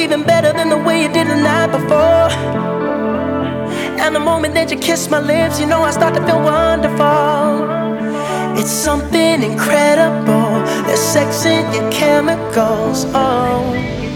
even better than the way you did the night before. And the moment that you kiss my lips, you know I start to feel wonderful. It's something incredible. There's sex in your chemicals. Oh.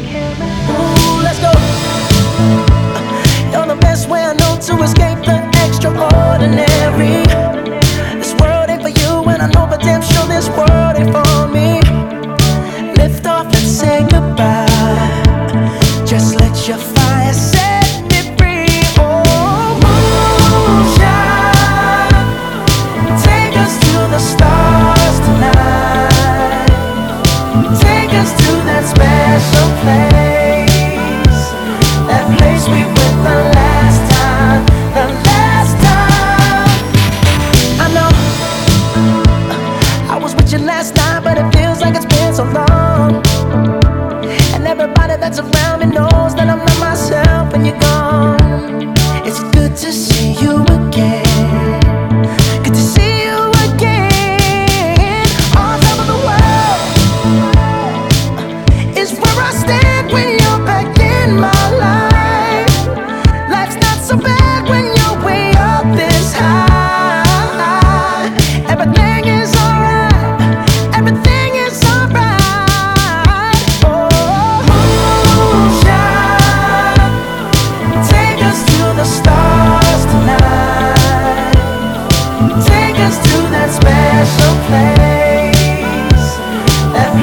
man.